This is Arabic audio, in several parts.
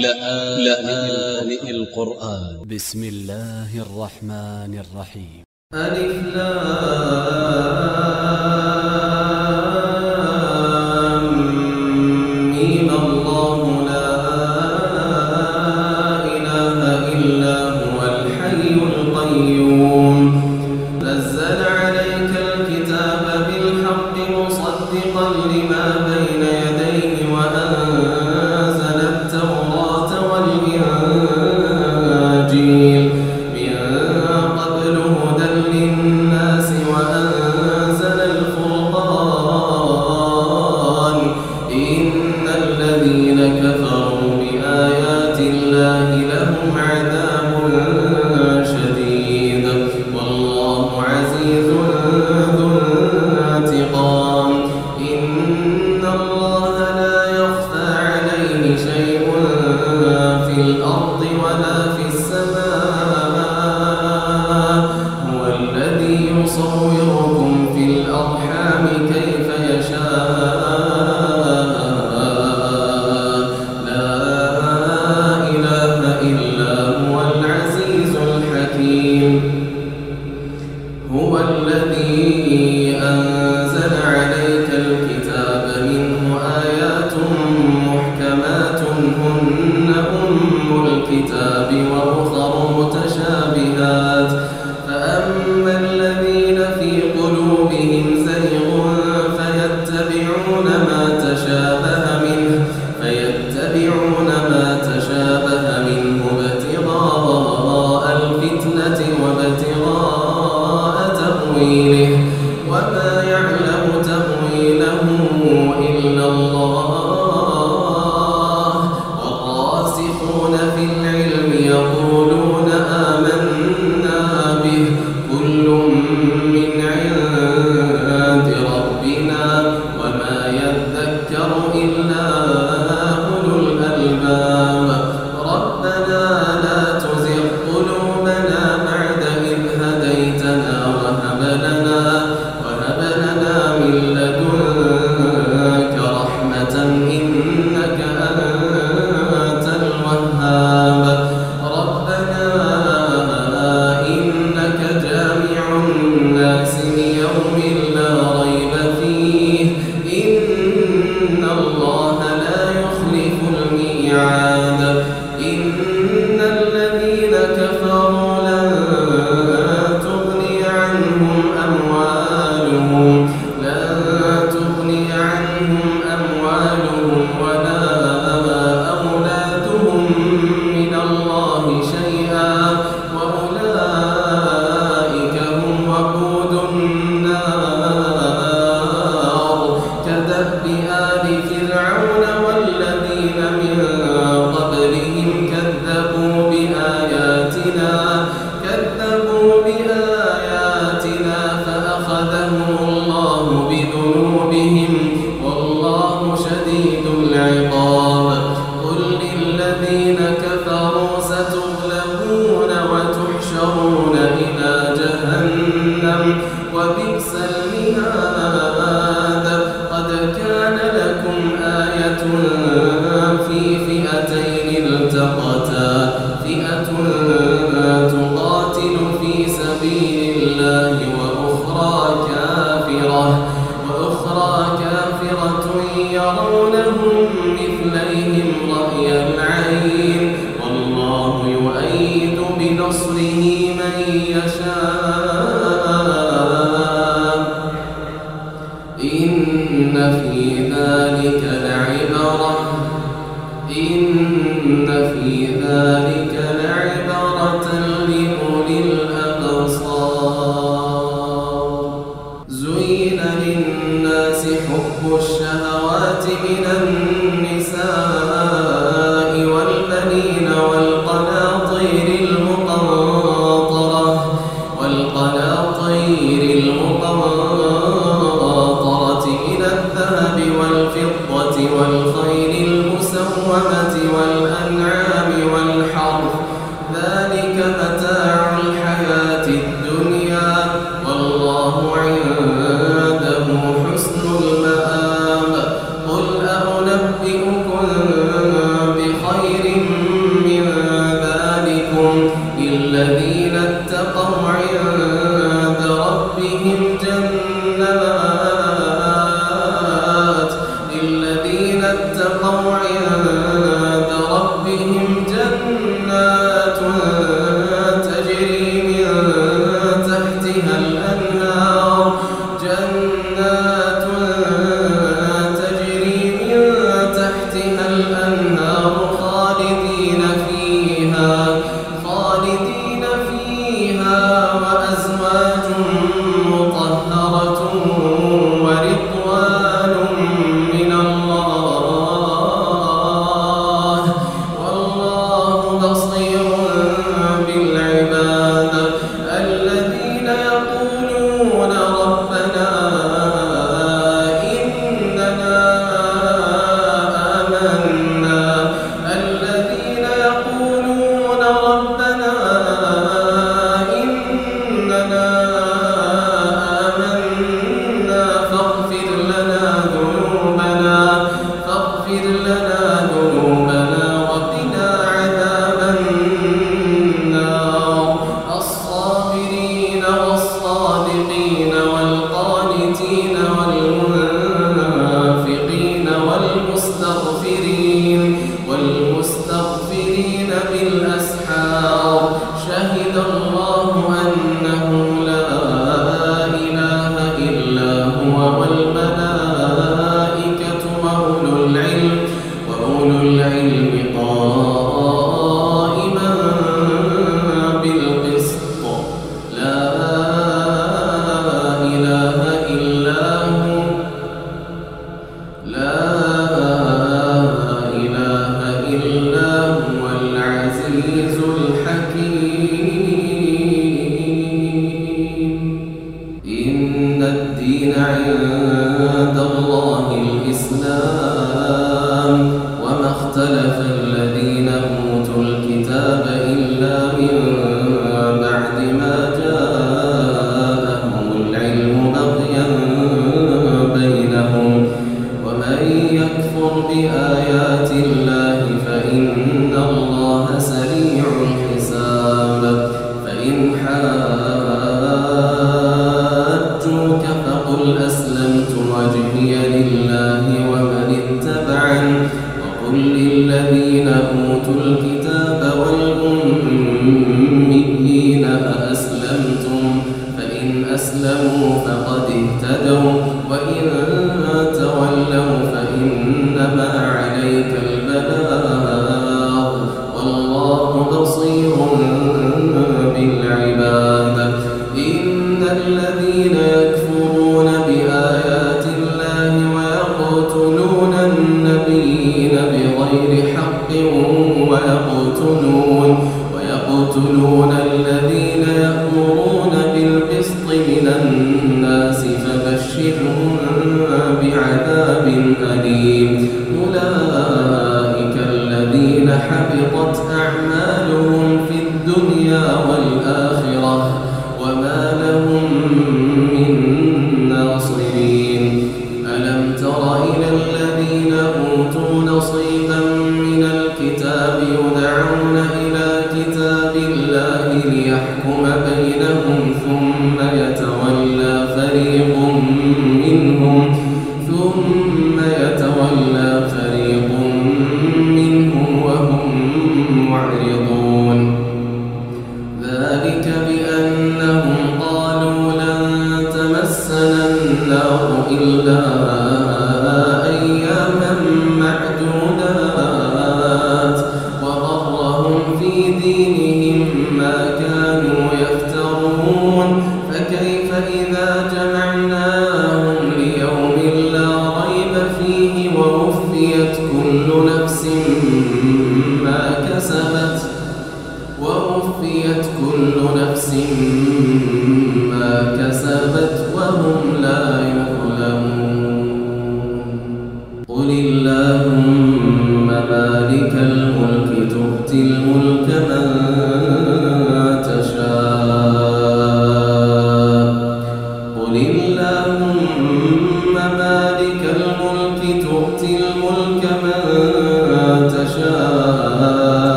لآن القرآن. ب س م ا ل ل ه ا ل ر ح م ن ا ل ر ح ي م ألف لام. ومن يفعل ذلك فليس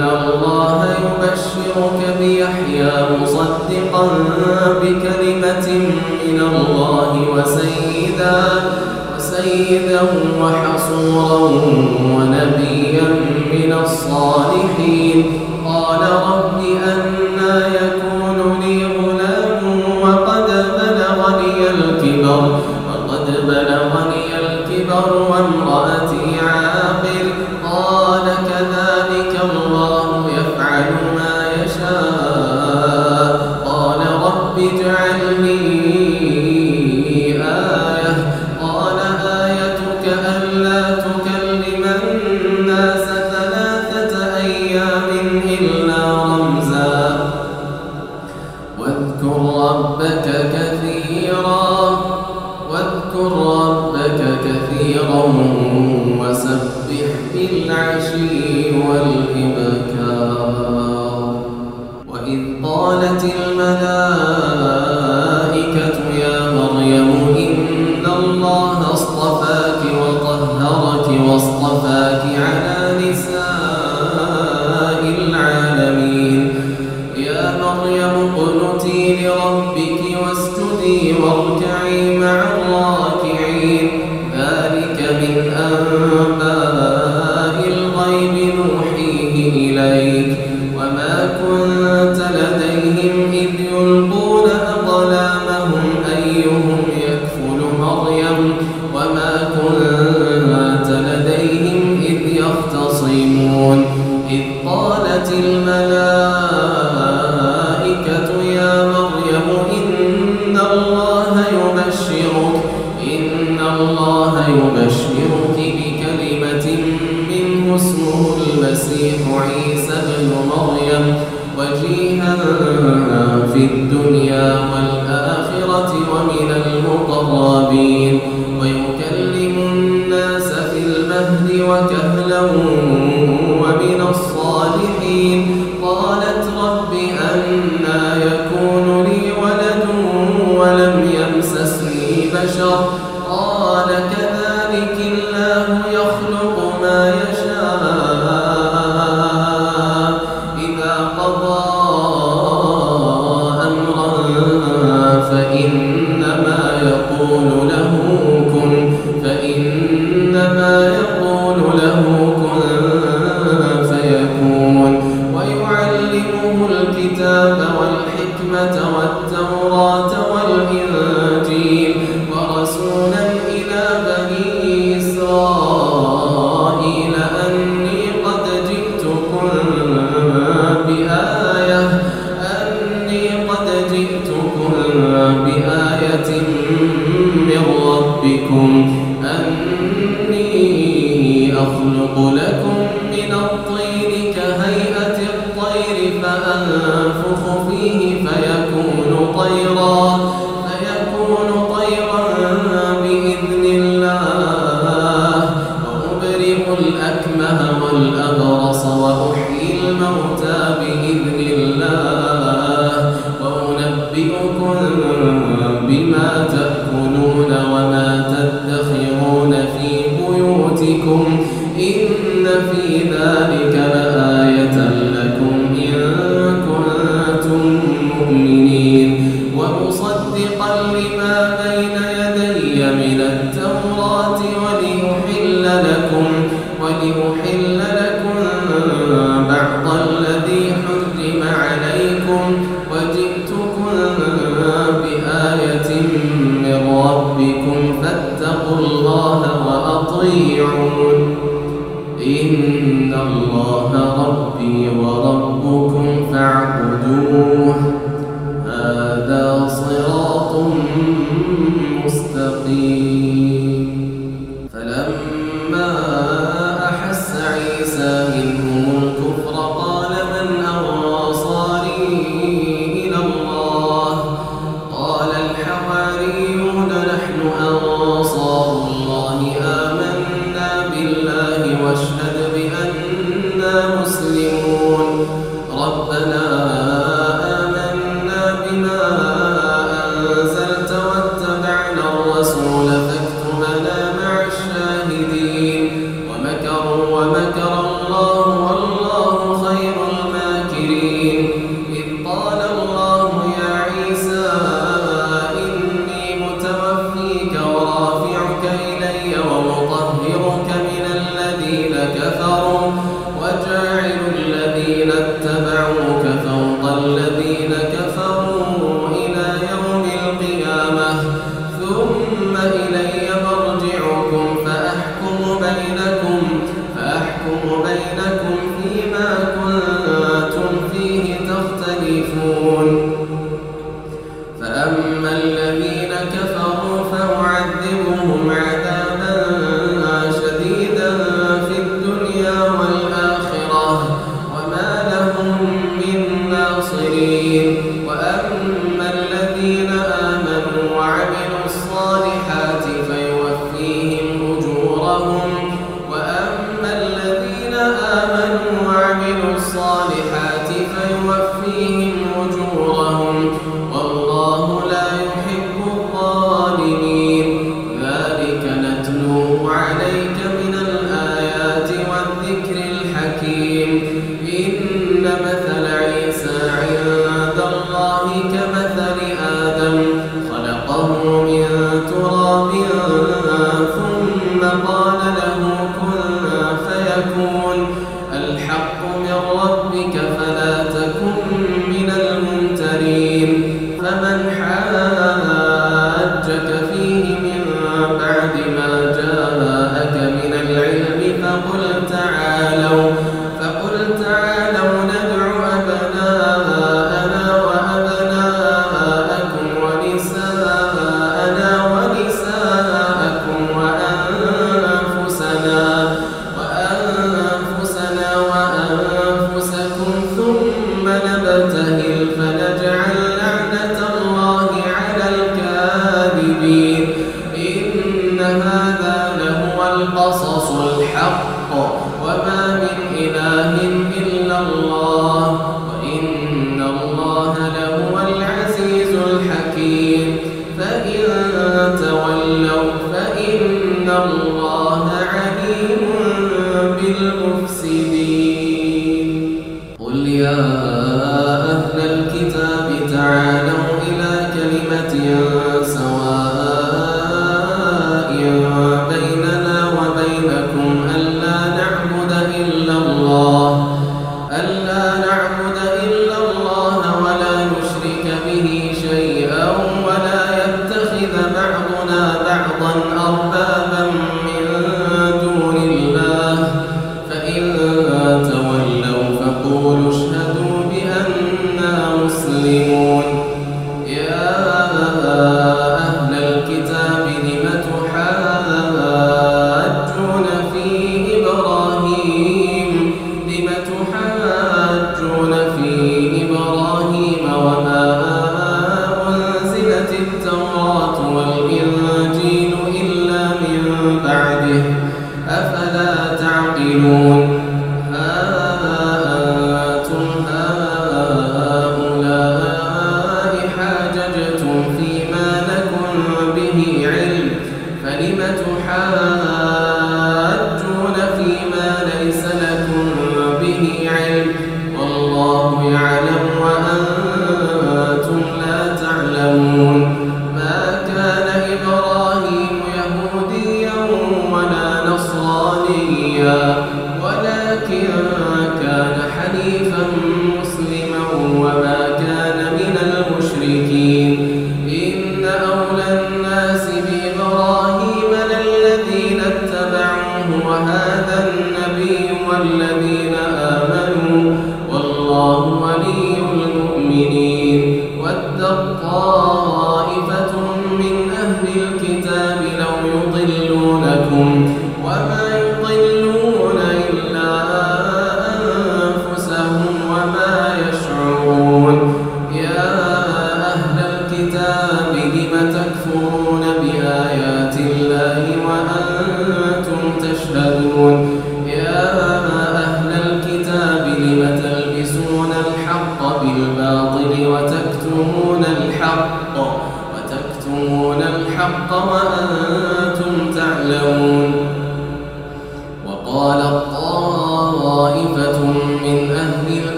إن الله يبشرك بيحيى مصدقا بكلمة من الله وسيدا وسيدا وحصورا ونبيا من الصالحين. قال رب أنا يكون لي غلام وقد بلغني الكبر.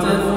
번째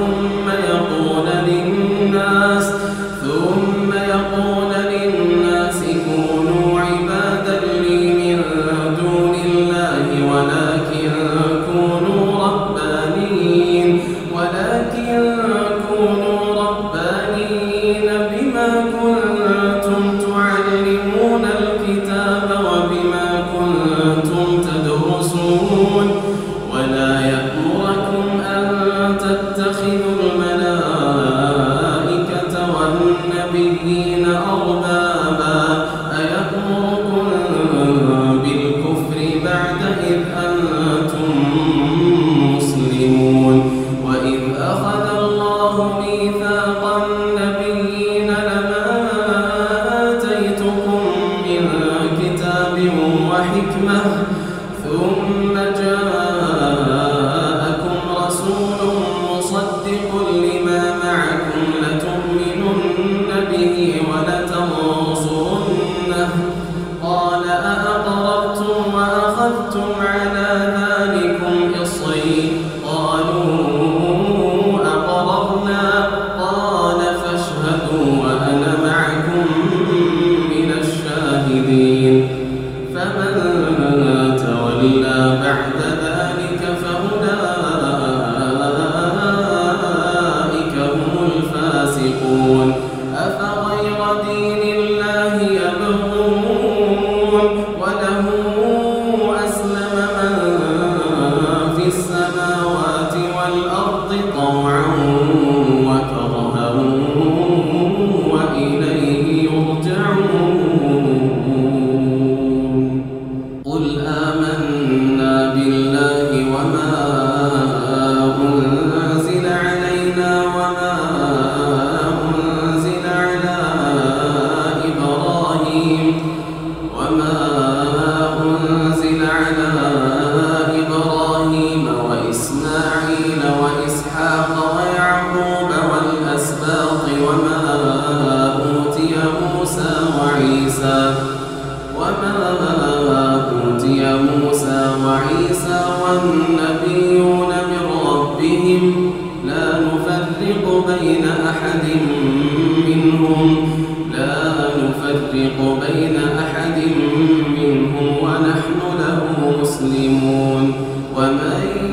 توبتهم وأولئك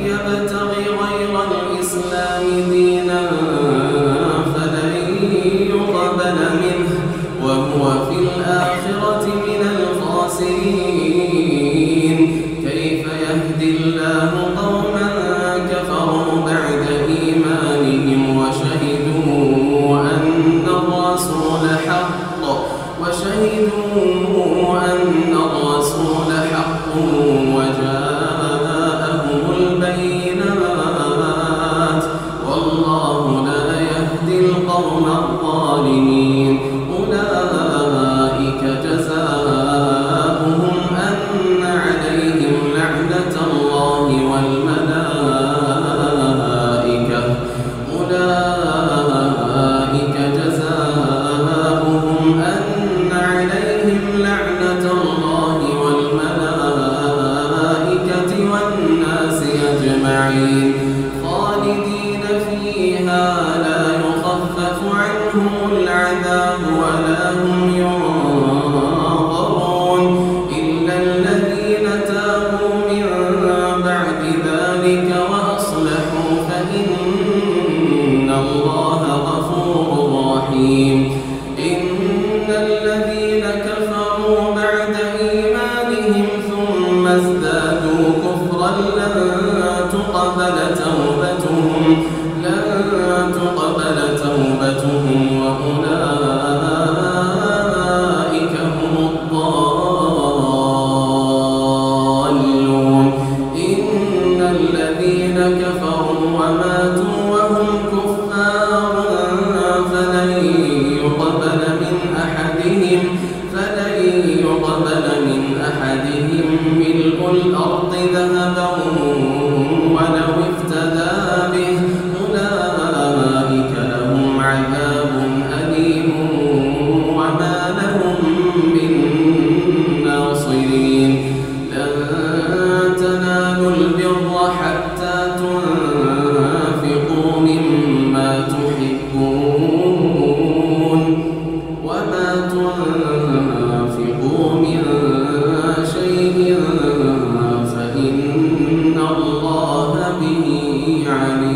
عليم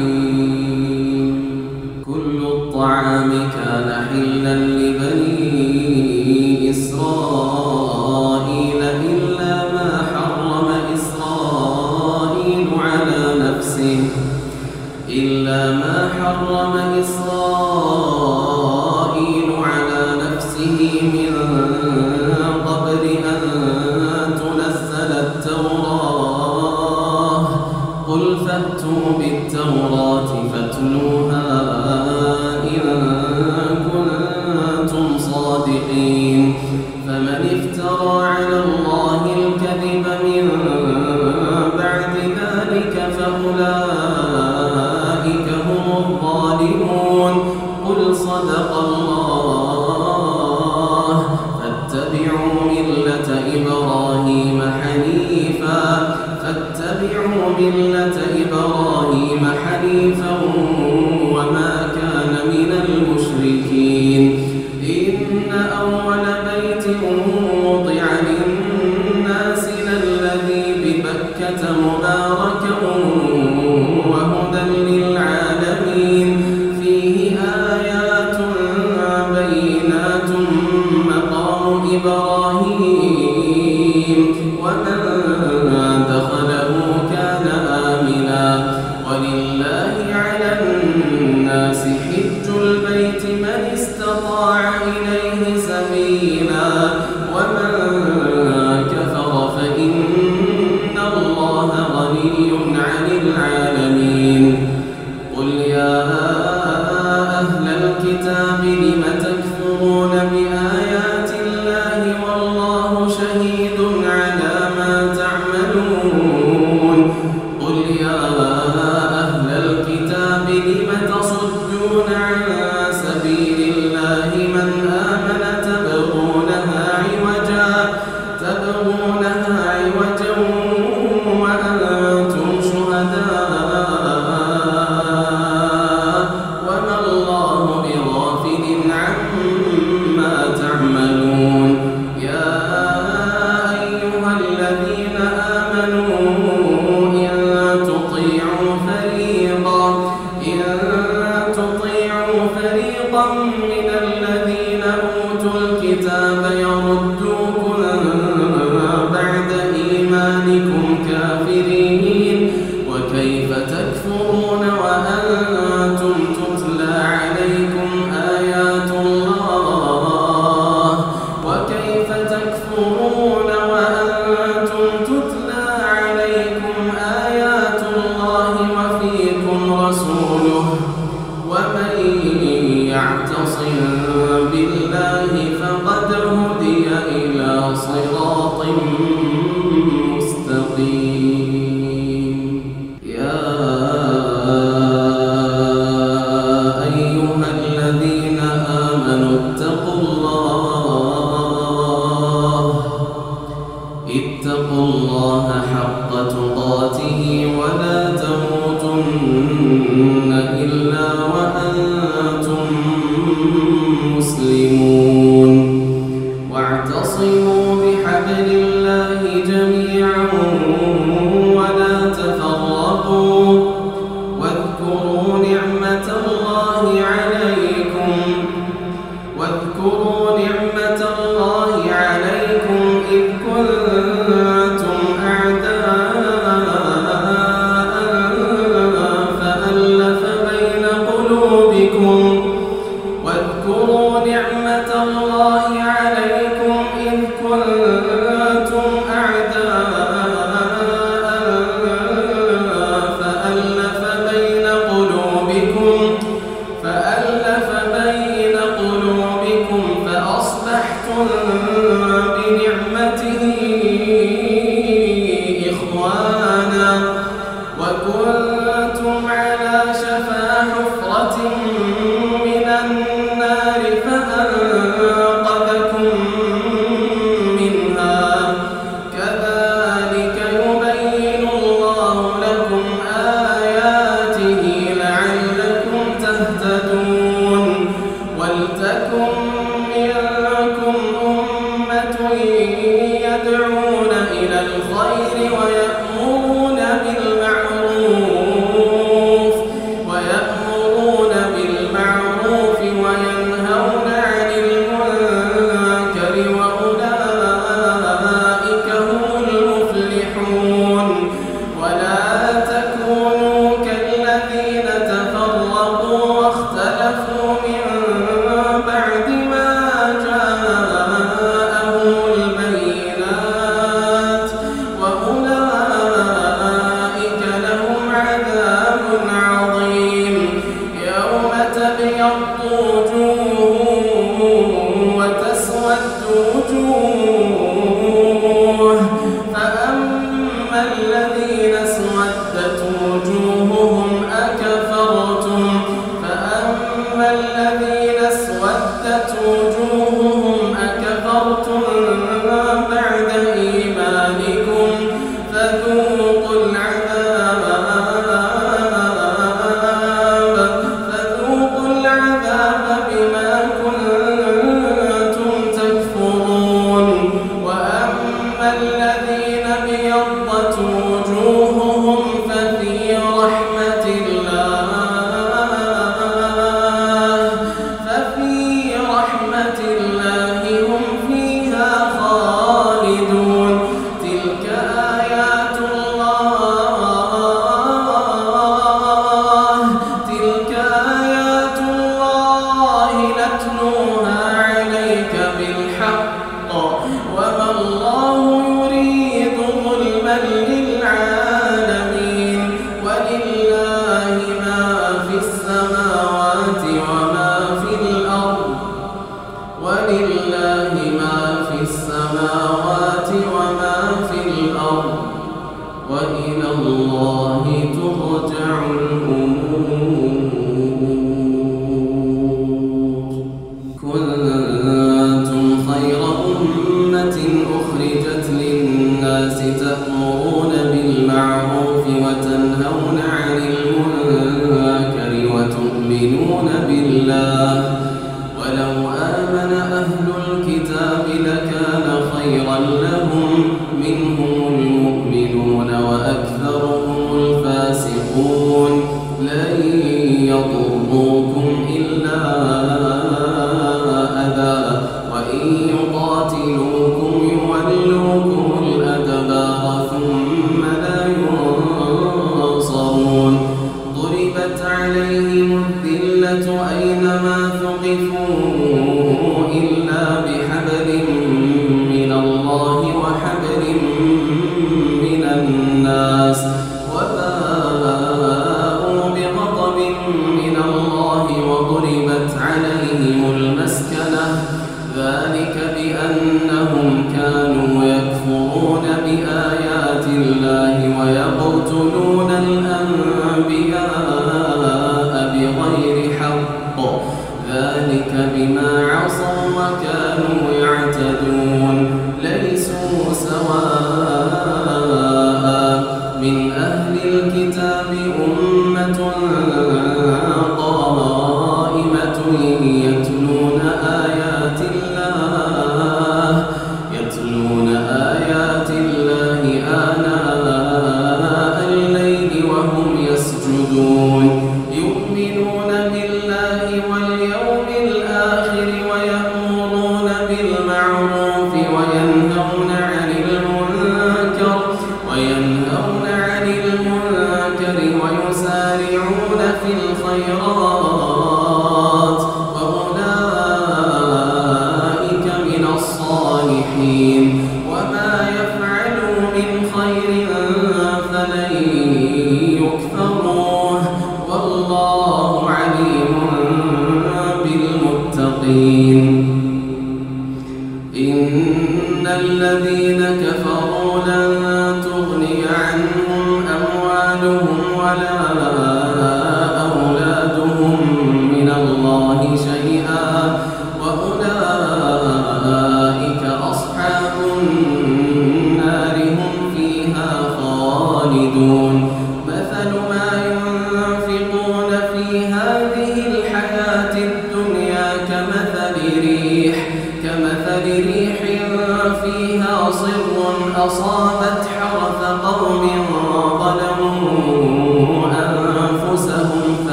ويأمرون بالمعروف 아 أفواههم وما تخفي صدورهم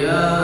Yeah.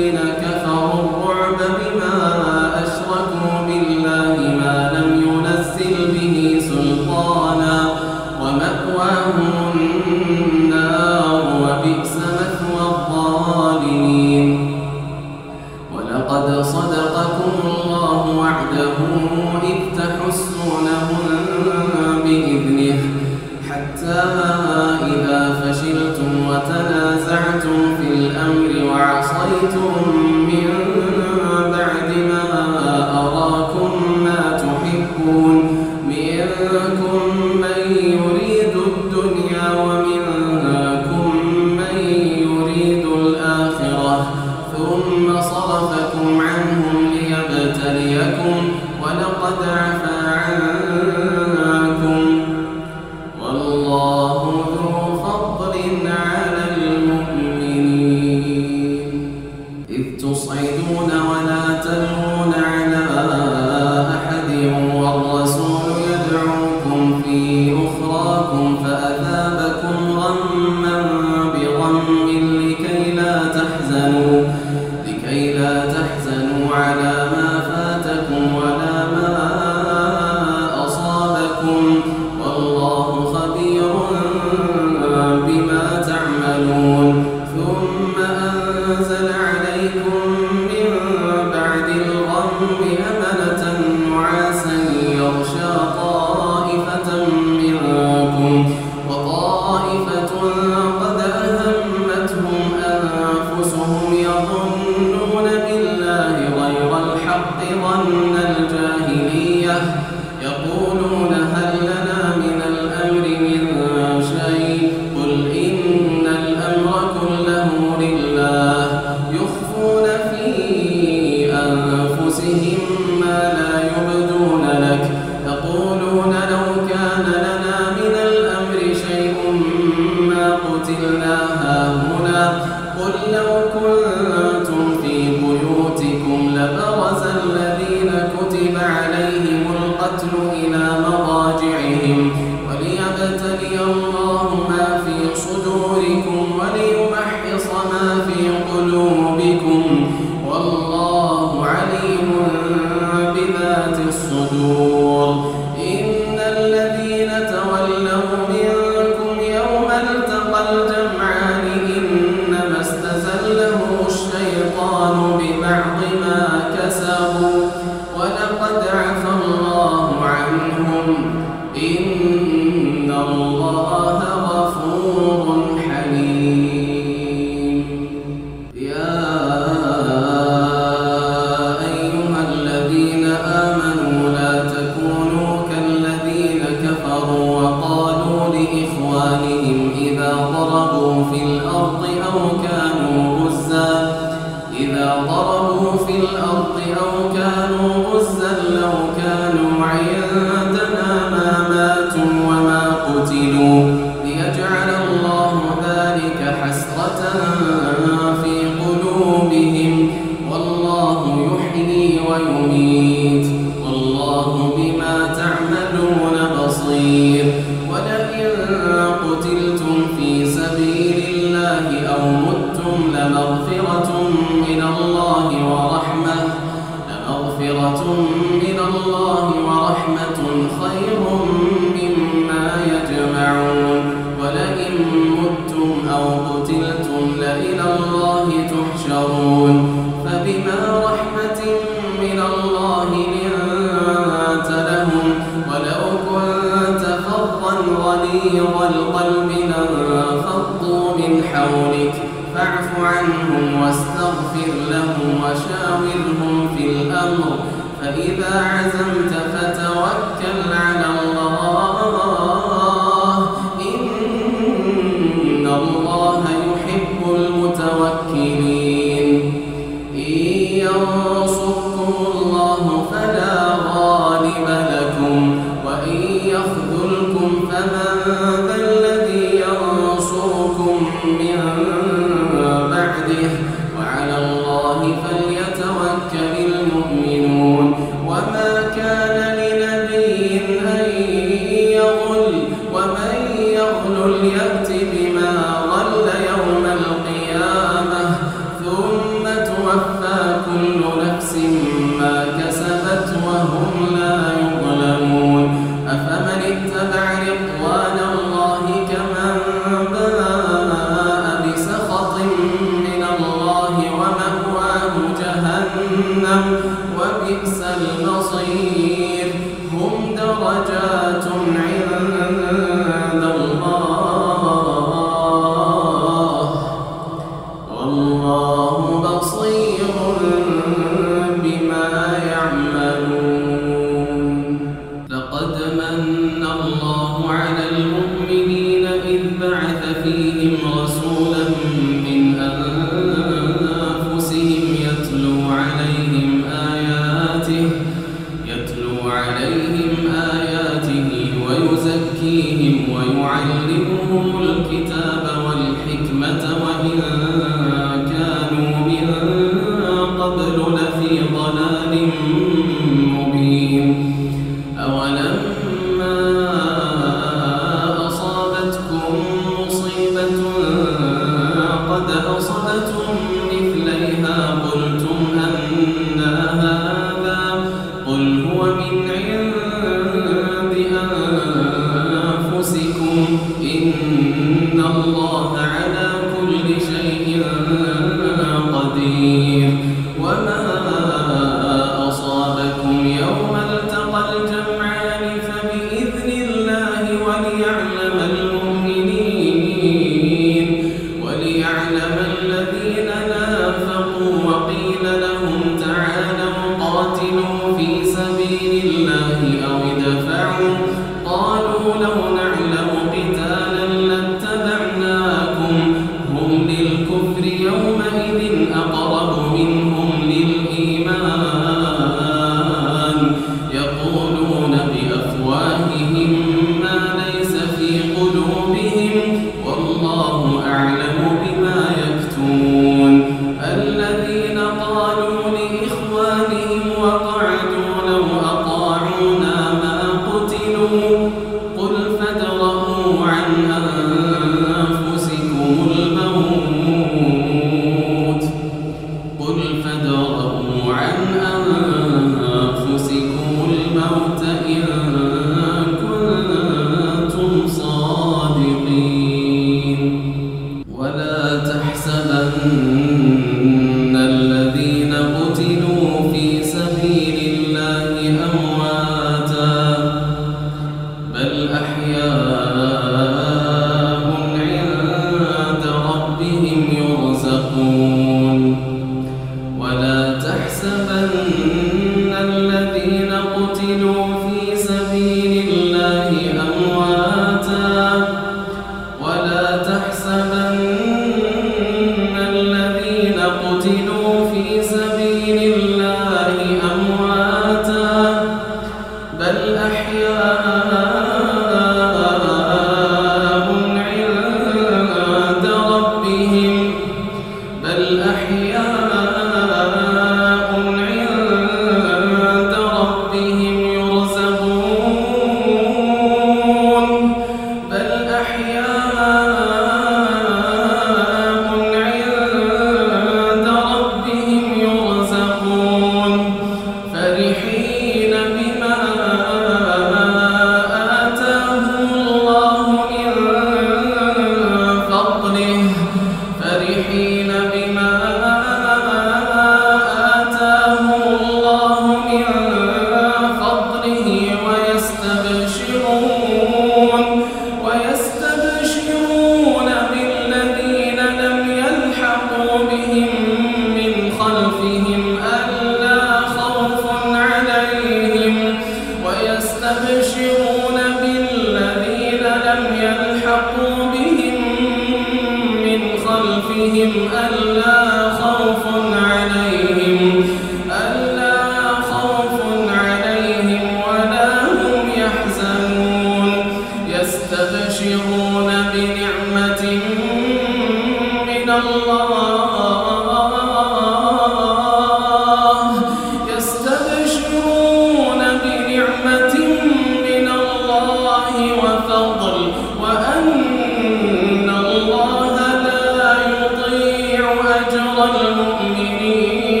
أمر المؤمنين.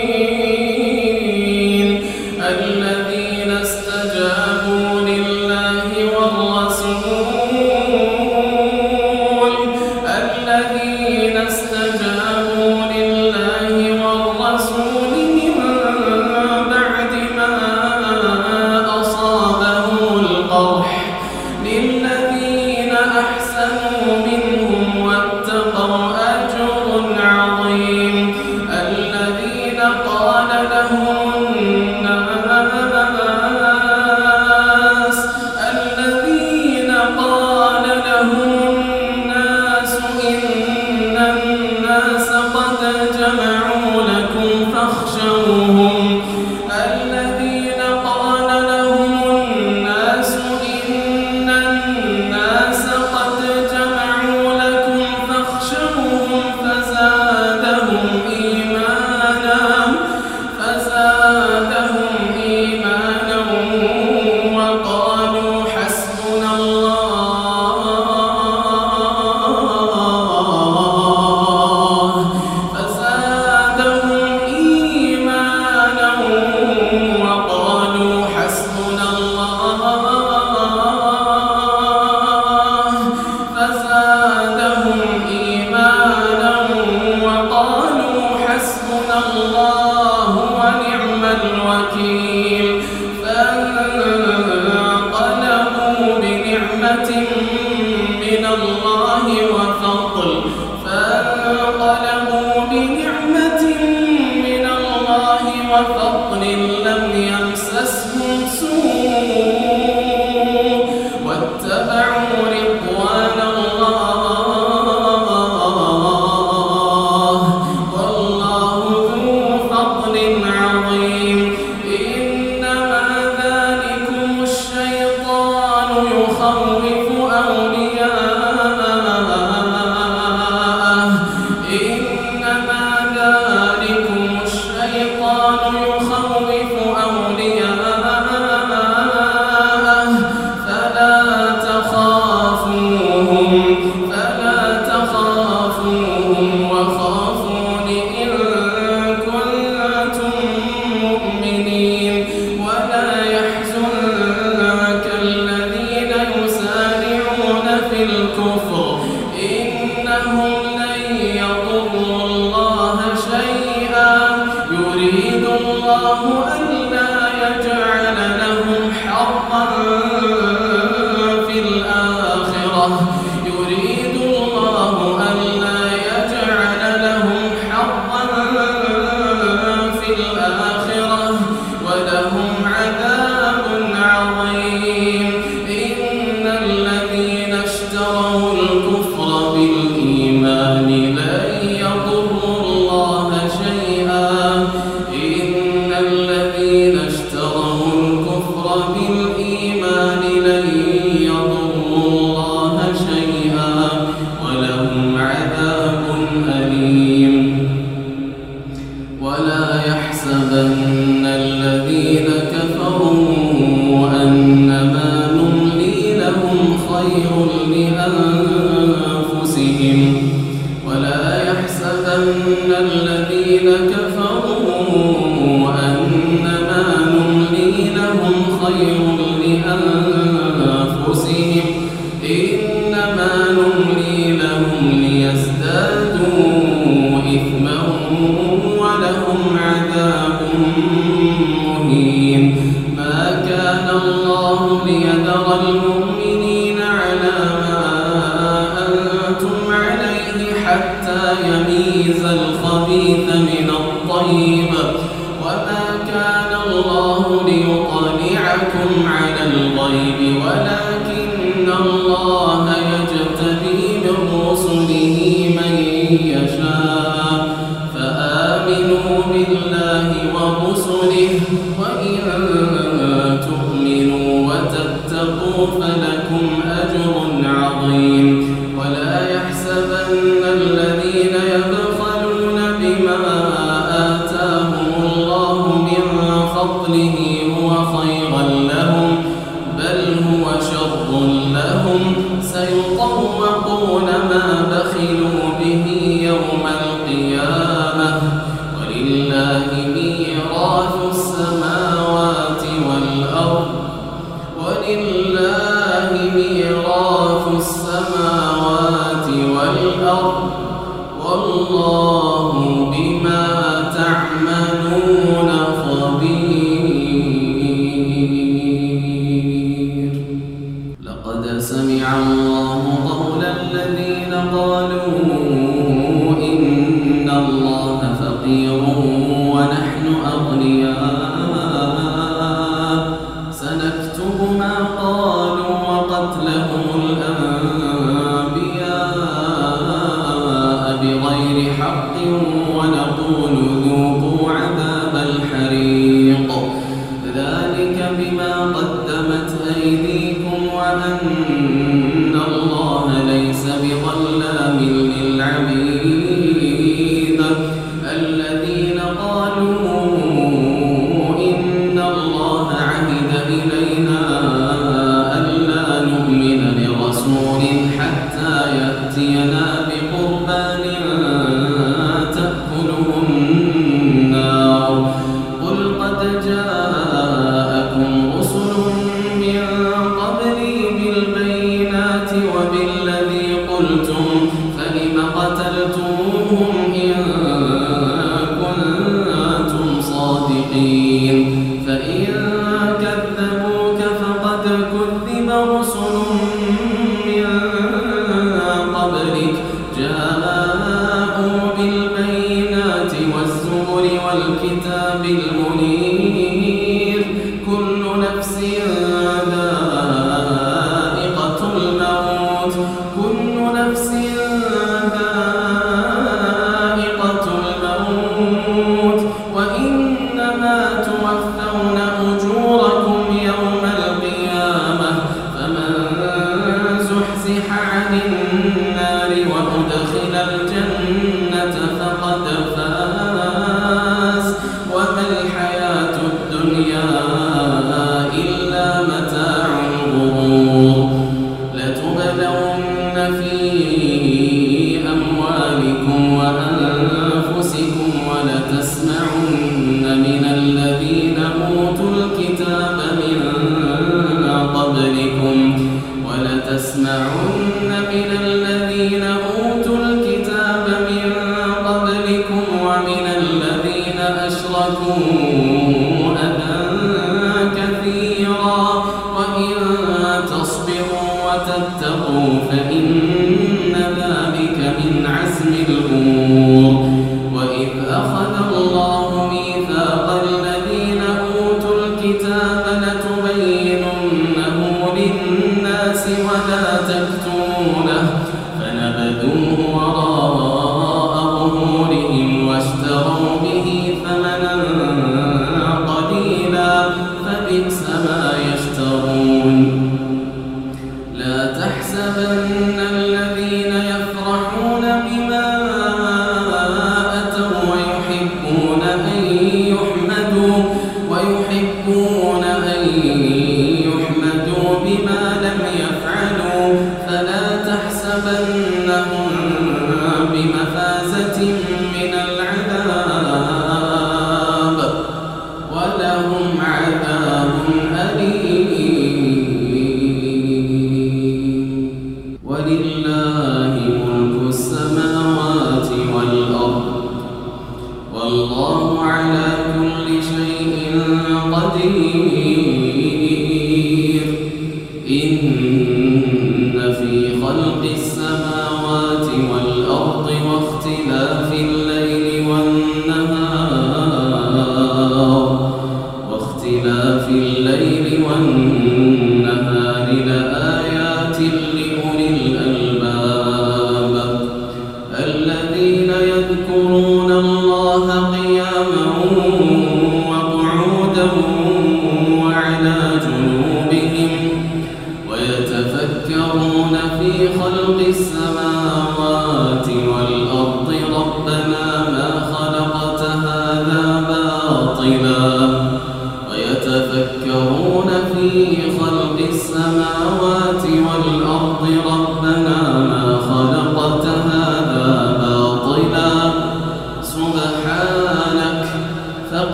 فإن